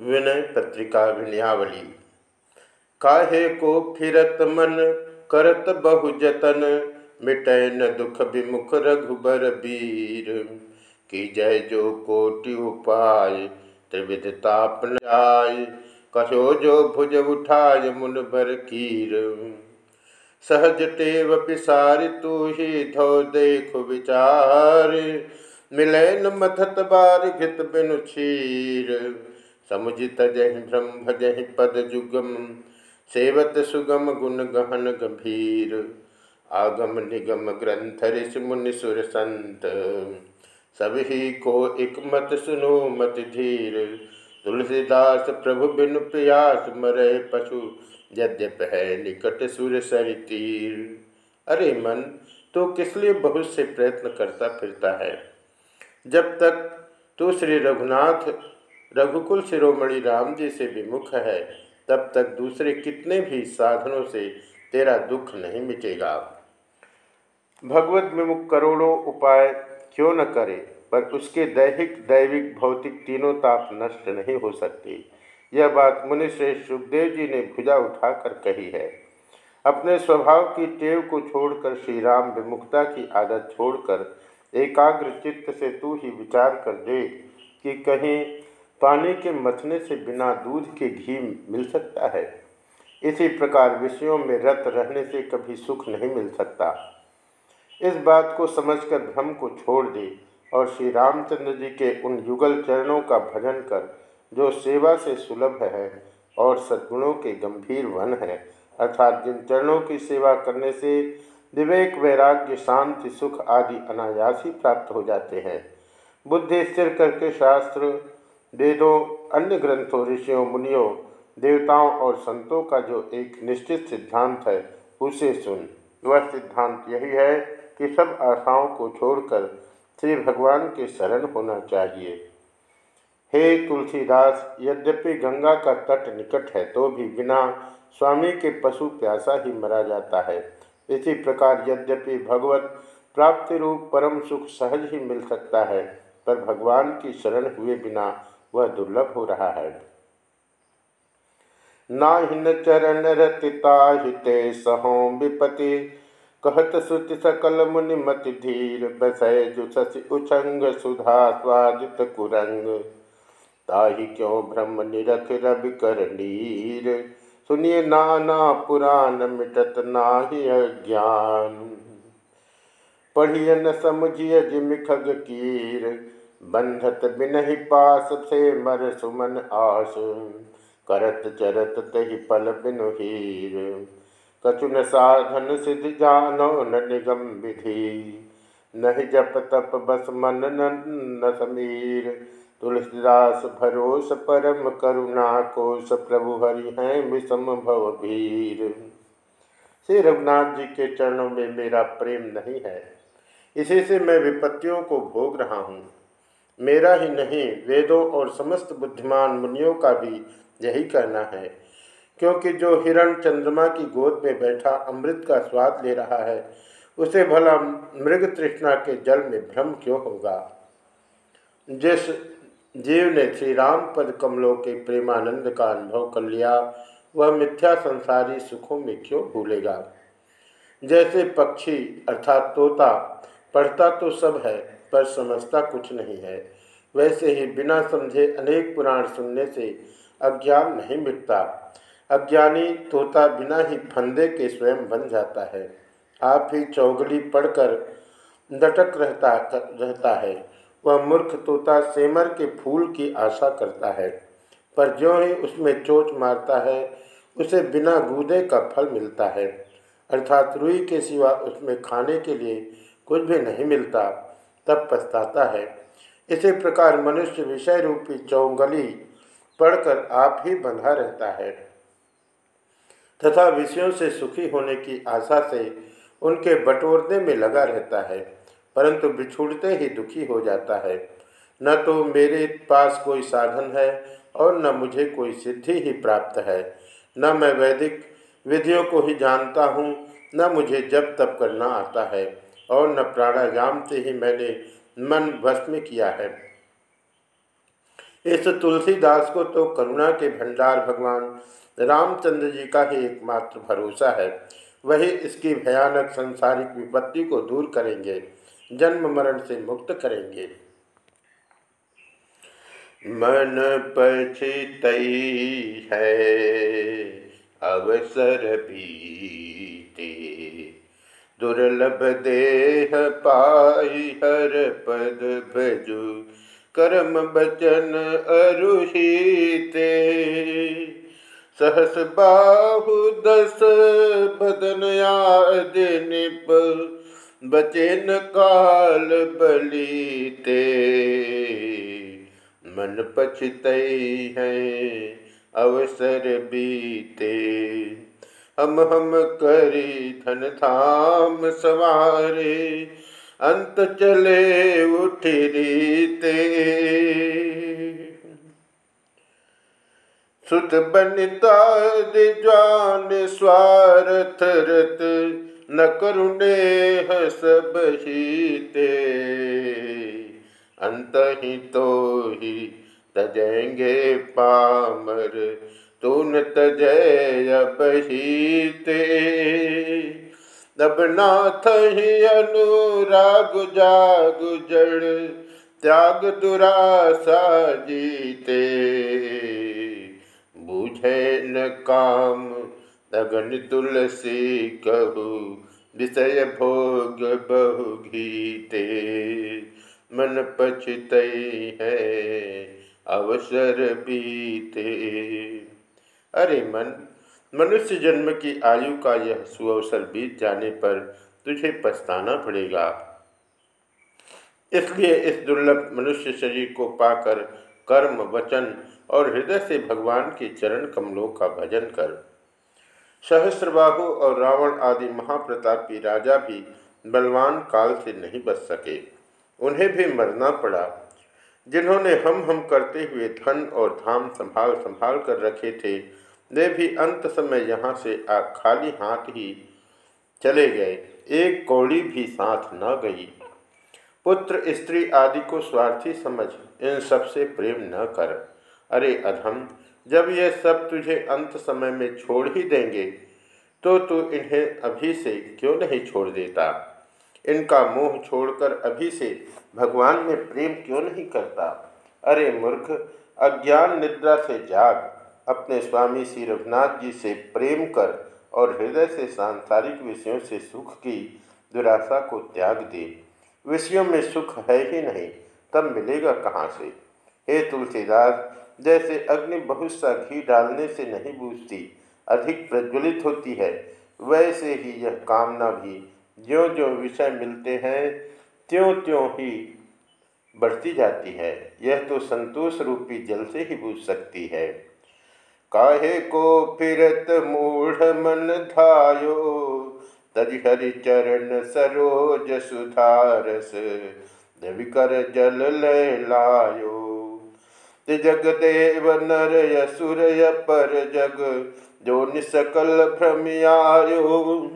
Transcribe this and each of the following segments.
विनय पत्रिका विनयावली। काहे को फिरत मन, करत बहु जतन मिटय न दुख विमुख रघुबर वीर। की जय जो कोटि उपाय, त्रिविध ताप आय कहो जो भुज उठाय मुन बर कीर। सहज टेव पिसारि तू ही धो देख विचार मिले मथत बार घित बिनु क्षीर समुजित जहि ब्रह्म भजहि पद जुगम, सेवत सुगम गुण गहन गंभीर। आगम निगम ग्रंथ ऋषि मुनि सुर संत, सभी को एक मत सुनो मत धीर। तुलसीदास प्रभु बिनु प्रयास मरे पशु, यद्यप है निकट सुर सर तीर। अरे मन तो किस लिए बहुत से प्रयत्न करता फिरता है? जब तक तू श्री रघुनाथ रघुकुल शिरोमणि राम जी से विमुख है। तब तक दूसरे कितने भी साधनों से तेरा दुख नहीं मिटेगा। भगवत विमुख करोड़ों उपाय क्यों न करे, पर उसके दैहिक, दैविक, भौतिक तीनों ताप नष्ट नहीं हो सकते। यह बात मुनि मुनिश्रेष्ठ सुखदेव जी ने भुजा उठाकर कही है। अपने स्वभाव की टेव को छोड़कर श्री राम विमुखता की आदत छोड़कर एकाग्र चित्त से तू ही विचार कर दे कि कहीं पानी के मथने से बिना दूध के घी मिल सकता है। इसी प्रकार विषयों में रत रहने से कभी सुख नहीं मिल सकता। इस बात को समझकर भ्रम को छोड़ दे और श्री रामचंद्र जी के उन युगल चरणों का भजन कर, जो सेवा से सुलभ है और सद्गुणों के गंभीर वन है, अर्थात जिन चरणों की सेवा करने से विवेक, वैराग्य, शांति, सुख आदि अनायास ही प्राप्त हो जाते हैं। बुद्धि स्थिर करके शास्त्र वेदों अन्य ग्रंथों, ऋषियों, मुनियों, देवताओं और संतों का जो एक निश्चित सिद्धांत है, उसे सुन। वह सिद्धांत यही है कि सब आशाओं को छोड़कर श्री भगवान के शरण होना चाहिए। हे तुलसीदास, यद्यपि गंगा का तट निकट है तो भी बिना स्वामी के पशु प्यासा ही मरा जाता है। इसी प्रकार यद्यपि भगवत प्राप्ति रूप परम सुख सहज ही मिल सकता है, पर भगवान की शरण हुए बिना वह दुर्लभ हो रहा है। नाहिन चरण रतिता हिते सहो विपति, कहत श्रुति सकल मुनि मति धीर बसय जुसि उछंग सुधा स्वादित कुरंग। ताहि क्यों ब्रह्म निरख रवि कर नीर? सुनिए नाना पुराण मिटत नाही अज्ञान। पढ़िए न समझिए जिम खग कीर बंधत बिनहि पास थे मर सुमन आस। करत चरत तहि पल बिनु हीर। कचुन साधन सिद्ध जानो न निगम विधि। नहीं जप तप बस मन न समीर। तुलसीदास भरोस परम करुणा कोश प्रभु हरि हैं विषम भव भीर। श्री रघुनाथ जी के चरणों में मेरा प्रेम नहीं है। इसी से मैं विपत्तियों को भोग रहा हूँ। मेरा ही नहीं, वेदों और समस्त बुद्धिमान मुनियों का भी यही कहना है। क्योंकि जो हिरण चंद्रमा की गोद में बैठा अमृत का स्वाद ले रहा है, उसे भला मृग तृष्णा के जल में भ्रम क्यों होगा? जिस जीव ने श्री राम पद कमलों के प्रेमानंद का अनुभव कर लिया, वह मिथ्या संसारी सुखों में क्यों भूलेगा? जैसे पक्षी अर्थात तोता, पढ़ता तो सब है पर समझता कुछ नहीं है। वैसे ही बिना समझे अनेक पुराण सुनने से अज्ञान नहीं मिटता। अज्ञानी तोता बिना ही फंदे के स्वयं बन जाता है। आप ही चौगली पढ़कर डटक रहता रहता है। वह मूर्ख तोता सेमर के फूल की आशा करता है। पर जो ही उसमें चोट मारता है, उसे बिना गूदे का फल मिलता है। अर्थात रुई के सिवा उसमें खाने के लिए कुछ भी नहीं मिलता। तब पछताता है। इसी प्रकार मनुष्य विषय रूपी चौंगली पढ़कर आप ही बंधा रहता है। तथा विषयों से सुखी होने की आशा से उनके बटोरने में लगा रहता है, परंतु बिछुड़ते ही दुखी हो जाता है। न तो मेरे पास कोई साधन है और न मुझे कोई सिद्धि ही प्राप्त है। न मैं वैदिक विधियों को ही जानता हूँ, न मुझे जब तब करना आता है। और न प्राणायाम से ही मैंने मन भस्म किया है। इस तुलसीदास को तो करुणा के भंडार भगवान रामचंद्र जी का ही एकमात्र भरोसा है। वही इसकी भयानक संसारिक विपत्ति को दूर करेंगे, जन्म मरण से मुक्त करेंगे। मन पछित है, अवसर बीते। दुर्लभ देह पाई हर पद भजु। कर्म बचन अरुहीते। सहस बाहु दस बदन याद निप। बचेन काल बलीते। मन पछत है अवसर बीते। हम हम करी धन धाम सवारे, अंत चले उठ रीते। सुत बनिता दिजान स्वार्थ रत, न करुणे सब हीते। अंत ही तो ही तजेंगे पामर तून तजय बहीते अब नाथ ही अनुराग जाग जड़ त्याग दुरासा जीते। बुझे न काम लगन तुलसी कहू, विषय भोग बहु गीते मन पछत है, अवसर बीते। अरे मन, मनुष्य जन्म की आयु का यह सुअवसर बीत जाने पर तुझे पछताना पड़ेगा। इसलिए इस दुर्लभ मनुष्य शरीर को पाकर कर्म, वचन और हृदय से भगवान के चरण कमलों का भजन कर। सहस्रबाहु और रावण आदि महाप्रतापी राजा भी बलवान काल से नहीं बच सके। उन्हें भी मरना पड़ा। जिन्होंने हम हम करते हुए धन और धाम संभाल संभाल कर रखे थे वे भी अंत समय यहाँ से आ खाली हाथ ही चले गए। एक कौड़ी भी साथ न गई। पुत्र, स्त्री आदि को स्वार्थी समझ, इन सबसे प्रेम न कर। अरे अधम, जब ये सब तुझे अंत समय में छोड़ ही देंगे तो तू इन्हें अभी से क्यों नहीं छोड़ देता? इनका मोह छोड़कर अभी से भगवान में प्रेम क्यों नहीं करता? अरे मूर्ख, अज्ञान निद्रा से जाग। अपने स्वामी श्री रघुनाथ जी से प्रेम कर और हृदय से सांसारिक विषयों से सुख की दुराशा को त्याग दे। विषयों में सुख है ही नहीं, तब मिलेगा कहाँ से? हे तुलसीदास, जैसे अग्नि बहुत सा घी डालने से नहीं बूझती, अधिक प्रज्वलित होती है, वैसे ही यह कामना भी। ज्यो ज्यो विषय मिलते हैं त्यों त्यों ही बढ़ती जाती है। यह तो संतोष रूपी जल से ही बूझ सकती है। काहे को फिरत मूढ़ मन धायो? तज हरि चरण सरोज सुधारस कर जल ले लायो। जग देव नर यसुर पर जग, जो निसकल भ्रमियायो।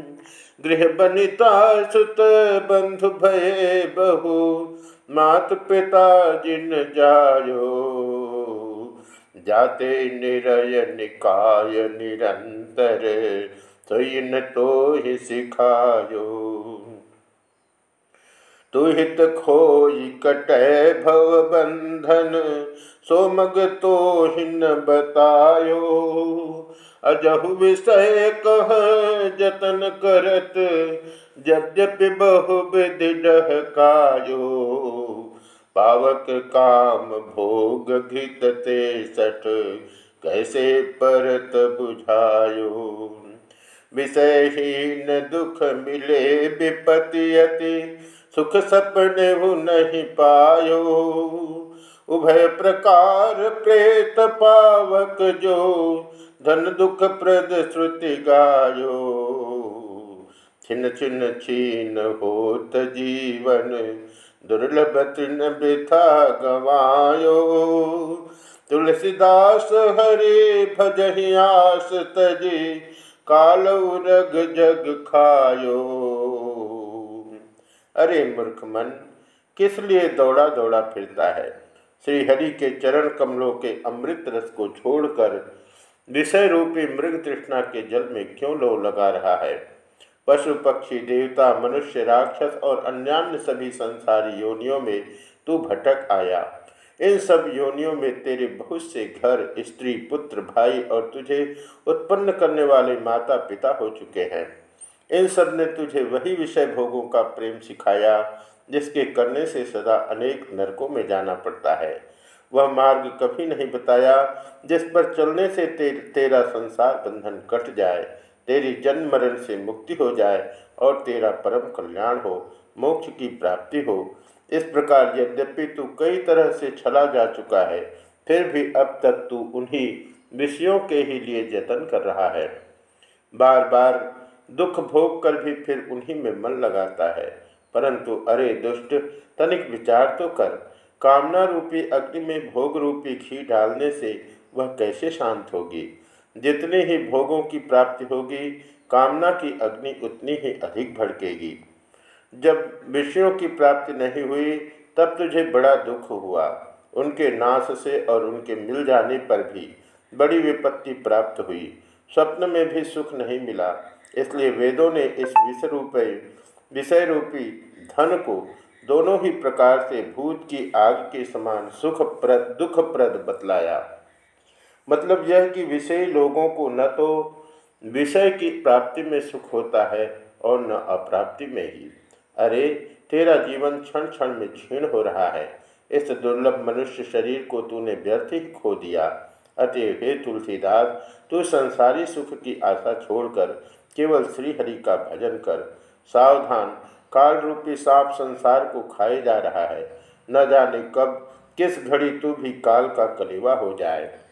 गृह बनिता सुत बंधु भय बहु, मात पिता जिन जायो। जाते निरय निकाय निरंतर तो इन तो ही सिखायो। तुहित खोई कटय भव बंधन सोमग तो हिन बतायो। अजहु विषय कह जतन करत, यद्यपि बहु विधि डहकायो। पावक काम भोग घृत ते सठ कैसे परत बुझायो? विषयहीन दुख मिले विपति अति, सुख सपने नहीं पायो। उभय प्रकार प्रेत पावक जो, धन दुख प्रद श्रुति गायो। छिन छिन छीन होत जीवन दुर्लभ तृण वृथा गवायो तुलसीदास हरे भजहियास तजी काल रग जग खायो। अरे मूर्ख मन, किस लिए दौड़ा दौड़ा फिरता है? श्रीहरि के चरण कमलों के अमृत रस को छोड़कर विषय रूपी मृग तृष्णा के जल में क्यों लो लगा रहा है? पशु पक्षी देवता मनुष्य राक्षस और अन्यान्य सभी संसारी योनियों में तू भटक आया। इन सब योनियों में तेरे बहुत से घर स्त्री पुत्र भाई और तुझे उत्पन्न करने वाले माता पिता हो चुके हैं। इन सबने तुझे वही विषय भोगों का प्रेम सिखाया जिसके करने से सदा अनेक नरकों में जाना पड़ता है। वह मार्ग कभी नहीं बताया जिस पर चलने से ते, तेरा संसार बंधन कट जाए। तेरी जन्म मरण से मुक्ति हो जाए और तेरा परम कल्याण हो, मोक्ष की प्राप्ति हो। इस प्रकार यद्यपि तू कई तरह से छला जा चुका है, फिर भी अब तक तू उन्हीं विषयों के ही लिए जतन कर रहा है। बार बार दुख भोग कर भी फिर उन्हीं में मन लगाता है। परंतु अरे दुष्ट, तनिक विचार तो कर। कामना रूपी अग्नि में भोग रूपी घी डालने से वह कैसे शांत होगी? जितने ही भोगों की प्राप्ति होगी, कामना की अग्नि उतनी ही अधिक भड़केगी। जब विषयों की प्राप्ति नहीं हुई, तब तुझे बड़ा दुख हुआ। उनके नाश से और उनके मिल जाने पर भी बड़ी विपत्ति प्राप्त हुई। स्वप्न में भी सुख नहीं मिला। इसलिए वेदों ने इस विषय रूपी विषय रूपी धन को दोनों ही प्रकार से भूत की आग के समान सुखप्रद दुखप्रद बतलाया। मतलब यह कि विषय लोगों को न तो विषय की प्राप्ति में सुख होता है और न अप्राप्ति में ही। अरे, तेरा जीवन क्षण क्षण में क्षीण हो रहा है। इस दुर्लभ मनुष्य शरीर को तूने व्यर्थ ही खो दिया। अतः हे तुलसीदास, तू संसारी सुख की आशा छोड़कर केवल श्रीहरि का भजन कर। सावधान काल रूपी सांप संसार को खाए जा रहा है। न जाने कब, किस घड़ी तू भी काल का कलेवा हो जाए।